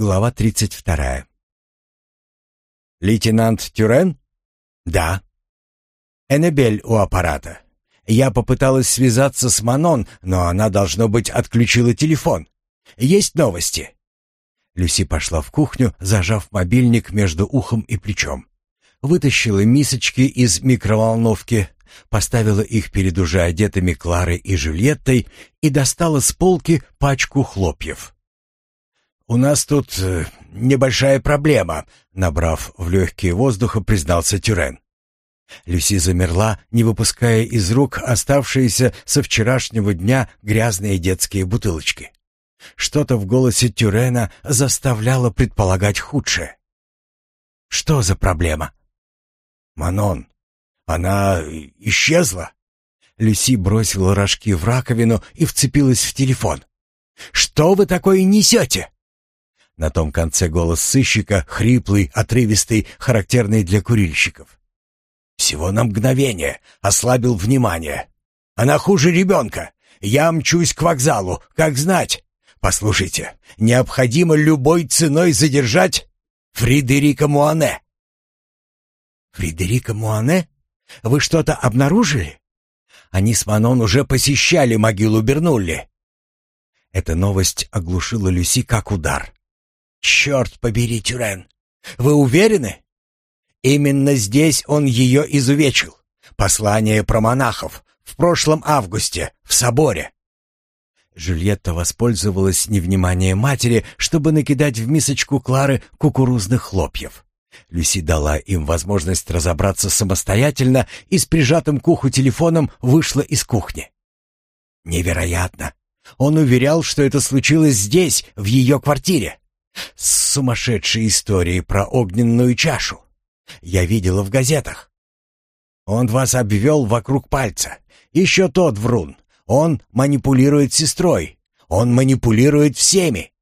Глава 32. «Лейтенант Тюрен?» «Да». «Эннебель у аппарата. Я попыталась связаться с Манон, но она, должно быть, отключила телефон. Есть новости?» Люси пошла в кухню, зажав мобильник между ухом и плечом. Вытащила мисочки из микроволновки, поставила их перед уже одетыми Кларой и Жюльеттой и достала с полки пачку хлопьев. «У нас тут э, небольшая проблема», — набрав в легкие воздуха, признался Тюрен. Люси замерла, не выпуская из рук оставшиеся со вчерашнего дня грязные детские бутылочки. Что-то в голосе Тюрена заставляло предполагать худшее. «Что за проблема?» «Манон, она исчезла?» Люси бросила рожки в раковину и вцепилась в телефон. «Что вы такое несете?» На том конце голос сыщика, хриплый, отрывистый, характерный для курильщиков. Всего на мгновение ослабил внимание. Она хуже ребенка. Я мчусь к вокзалу, как знать. Послушайте, необходимо любой ценой задержать Фридерика Муане. Фридерика Муане? Вы что-то обнаружили? Они с Манон уже посещали могилу Бернулли. Эта новость оглушила Люси как удар. «Черт побери, Тюрен! Вы уверены?» «Именно здесь он ее изувечил. Послание про монахов. В прошлом августе. В соборе». Жюльетта воспользовалась невниманием матери, чтобы накидать в мисочку Клары кукурузных хлопьев. Люси дала им возможность разобраться самостоятельно и с прижатым к уху телефоном вышла из кухни. «Невероятно! Он уверял, что это случилось здесь, в ее квартире. Сумасшедшие истории про огненную чашу. Я видела в газетах. Он вас обвел вокруг пальца. Еще тот врун. Он манипулирует сестрой. Он манипулирует всеми.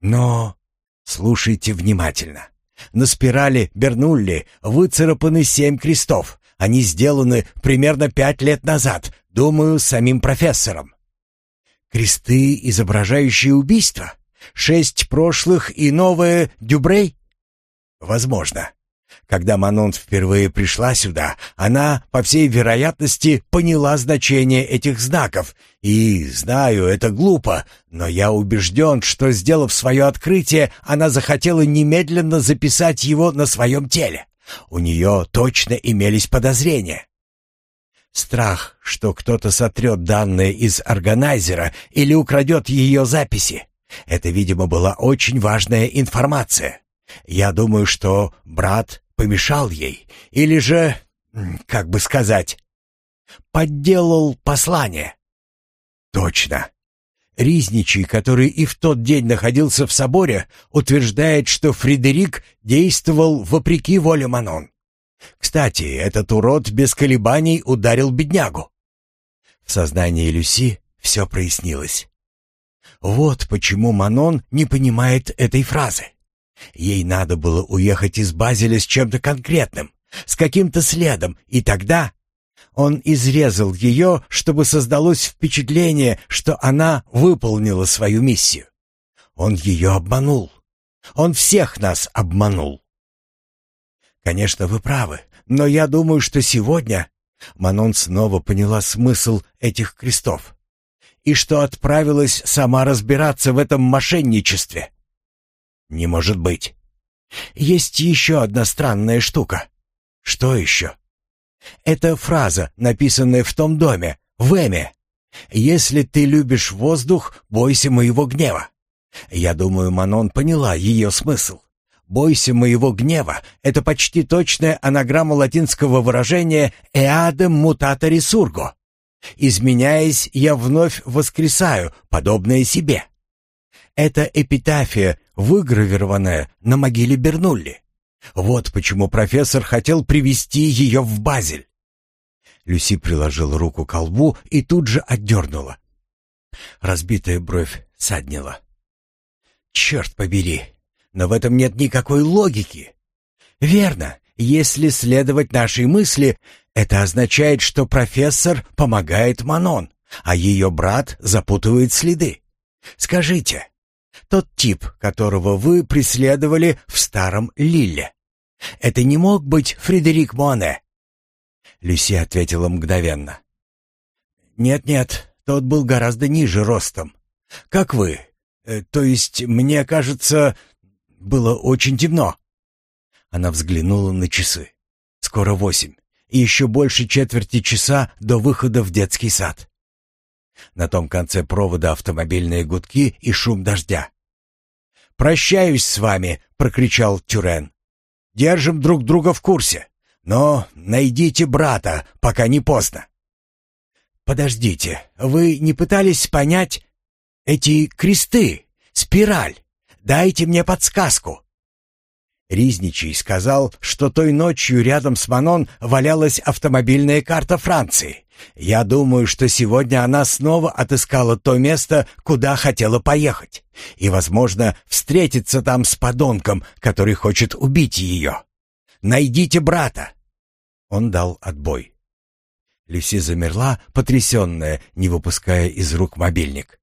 Но слушайте внимательно. На спирали Бернулли выцарапаны семь крестов. Они сделаны примерно пять лет назад, думаю, самим профессором. Кресты, изображающие убийство? Шесть прошлых и новое Дюбрей? Возможно. Когда Манон впервые пришла сюда, она, по всей вероятности, поняла значение этих знаков. И, знаю, это глупо, но я убежден, что, сделав свое открытие, она захотела немедленно записать его на своем теле. У нее точно имелись подозрения. Страх, что кто-то сотрет данные из органайзера или украдет ее записи. Это, видимо, была очень важная информация. Я думаю, что брат помешал ей, или же, как бы сказать, подделал послание. Точно. Ризничий, который и в тот день находился в соборе, утверждает, что Фредерик действовал вопреки воле Манон. Кстати, этот урод без колебаний ударил беднягу. В сознании Люси все прояснилось. Вот почему Манон не понимает этой фразы. Ей надо было уехать из Базеля с чем-то конкретным, с каким-то следом, и тогда он изрезал ее, чтобы создалось впечатление, что она выполнила свою миссию. Он ее обманул. Он всех нас обманул. Конечно, вы правы, но я думаю, что сегодня Манон снова поняла смысл этих крестов и что отправилась сама разбираться в этом мошенничестве. Не может быть. Есть еще одна странная штука. Что еще? Это фраза, написанная в том доме, в Эме. «Если ты любишь воздух, бойся моего гнева». Я думаю, Манон поняла ее смысл. «Бойся моего гнева» — это почти точная анаграмма латинского выражения «eadem mutata resurgo» Изменяясь, я вновь воскресаю, подобное себе. Это эпитафия, выгравированная на могиле Бернулли. Вот почему профессор хотел привести ее в Базель. Люси приложила руку к колбу и тут же отдернула. Разбитая бровь саднила. «Черт побери, но в этом нет никакой логики. Верно, если следовать нашей мысли, это означает, что профессор помогает Манон, а ее брат запутывает следы. Скажите, тот тип, которого вы преследовали в старом Лилле. Это не мог быть Фредерик Моне?» Люси ответила мгновенно. «Нет-нет, тот был гораздо ниже ростом. Как вы? Э, то есть, мне кажется, было очень темно». Она взглянула на часы. «Скоро восемь, и еще больше четверти часа до выхода в детский сад». На том конце провода автомобильные гудки и шум дождя. «Прощаюсь с вами!» — прокричал Тюрен. «Держим друг друга в курсе, но найдите брата, пока не поздно». «Подождите, вы не пытались понять эти кресты, спираль? Дайте мне подсказку». Ризничий сказал, что той ночью рядом с Манон валялась автомобильная карта Франции. Я думаю, что сегодня она снова отыскала то место, куда хотела поехать. И, возможно, встретиться там с подонком, который хочет убить ее. Найдите брата!» Он дал отбой. Люси замерла, потрясенная, не выпуская из рук мобильник.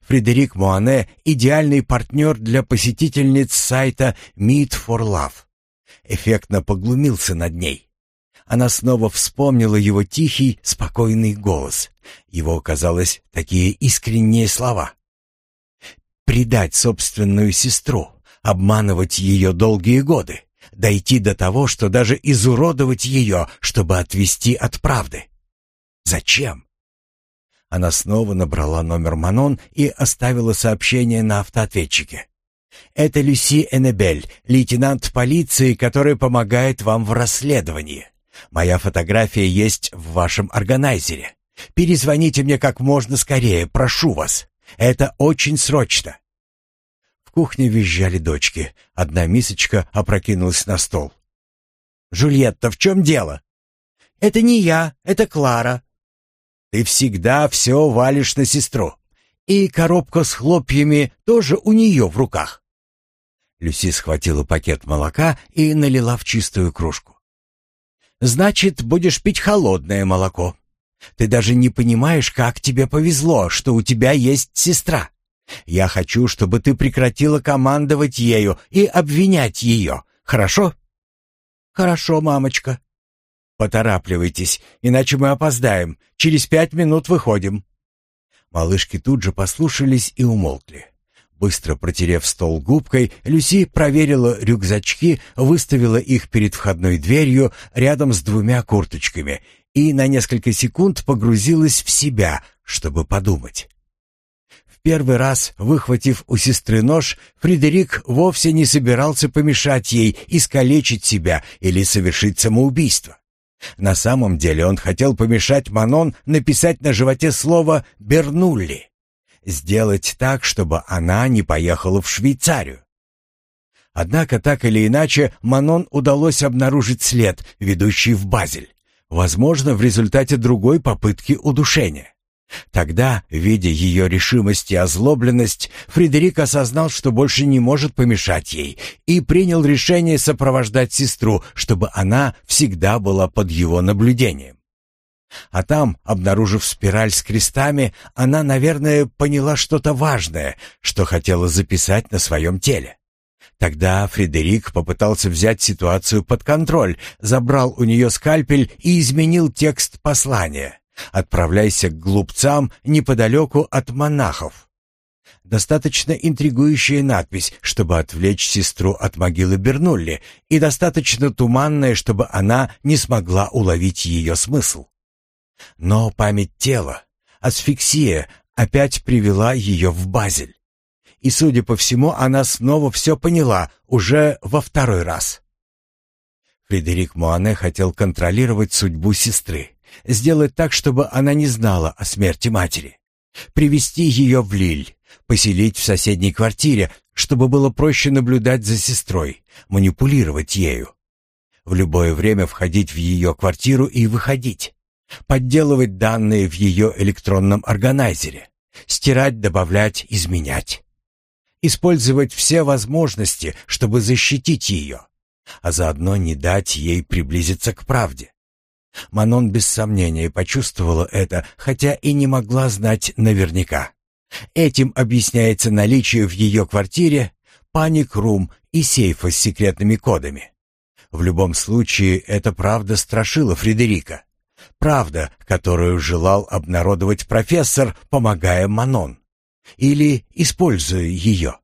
Фредерик Муане — идеальный партнер для посетительниц сайта Meet for Love. Эффектно поглумился над ней. Она снова вспомнила его тихий, спокойный голос. Его, казалось, такие искренние слова. Предать собственную сестру, обманывать ее долгие годы, дойти до того, что даже изуродовать ее, чтобы отвести от правды. Зачем? Она снова набрала номер Манон и оставила сообщение на автоответчике. «Это Люси Эннебель, лейтенант полиции, который помогает вам в расследовании. Моя фотография есть в вашем органайзере. Перезвоните мне как можно скорее, прошу вас. Это очень срочно». В кухне визжали дочки. Одна мисочка опрокинулась на стол. «Жульетта, в чем дело?» «Это не я, это Клара», ты всегда все валишь на сестру. И коробка с хлопьями тоже у нее в руках. Люси схватила пакет молока и налила в чистую кружку. «Значит, будешь пить холодное молоко. Ты даже не понимаешь, как тебе повезло, что у тебя есть сестра. Я хочу, чтобы ты прекратила командовать ею и обвинять ее, хорошо?» «Хорошо, мамочка», «Поторапливайтесь, иначе мы опоздаем. Через пять минут выходим». Малышки тут же послушались и умолкли. Быстро протерев стол губкой, Люси проверила рюкзачки, выставила их перед входной дверью рядом с двумя курточками и на несколько секунд погрузилась в себя, чтобы подумать. В первый раз, выхватив у сестры нож, Фредерик вовсе не собирался помешать ей искалечить себя или совершить самоубийство. На самом деле он хотел помешать Манон написать на животе слово «Бернулли». Сделать так, чтобы она не поехала в Швейцарию. Однако, так или иначе, Манон удалось обнаружить след, ведущий в Базель. Возможно, в результате другой попытки удушения. Тогда, видя ее решимость и озлобленность, Фредерик осознал, что больше не может помешать ей, и принял решение сопровождать сестру, чтобы она всегда была под его наблюдением. А там, обнаружив спираль с крестами, она, наверное, поняла что-то важное, что хотела записать на своем теле. Тогда Фредерик попытался взять ситуацию под контроль, забрал у нее скальпель и изменил текст послания. Отправляйся к глупцам неподалеку от монахов. Достаточно интригующая надпись, чтобы отвлечь сестру от могилы Бернулли, и достаточно туманная, чтобы она не смогла уловить ее смысл. Но память тела, асфиксия, опять привела ее в Базель. И, судя по всему, она снова все поняла, уже во второй раз. Фредерик Муане хотел контролировать судьбу сестры. Сделать так, чтобы она не знала о смерти матери. Привести ее в Лиль, поселить в соседней квартире, чтобы было проще наблюдать за сестрой, манипулировать ею. В любое время входить в ее квартиру и выходить. Подделывать данные в ее электронном органайзере. Стирать, добавлять, изменять. Использовать все возможности, чтобы защитить ее, а заодно не дать ей приблизиться к правде. Манон без сомнения почувствовала это, хотя и не могла знать наверняка. Этим объясняется наличие в ее квартире паник-рум и сейфа с секретными кодами. В любом случае, это правда страшила Фредерика. Правда, которую желал обнародовать профессор, помогая Манон. Или используя ее.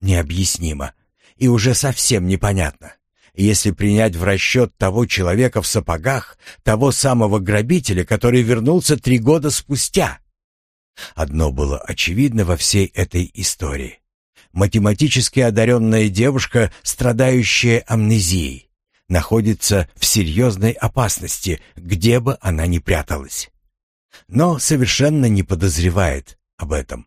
Необъяснимо. И уже совсем непонятно. Если принять в расчет того человека в сапогах, того самого грабителя, который вернулся три года спустя. Одно было очевидно во всей этой истории. Математически одаренная девушка, страдающая амнезией, находится в серьезной опасности, где бы она ни пряталась. Но совершенно не подозревает об этом.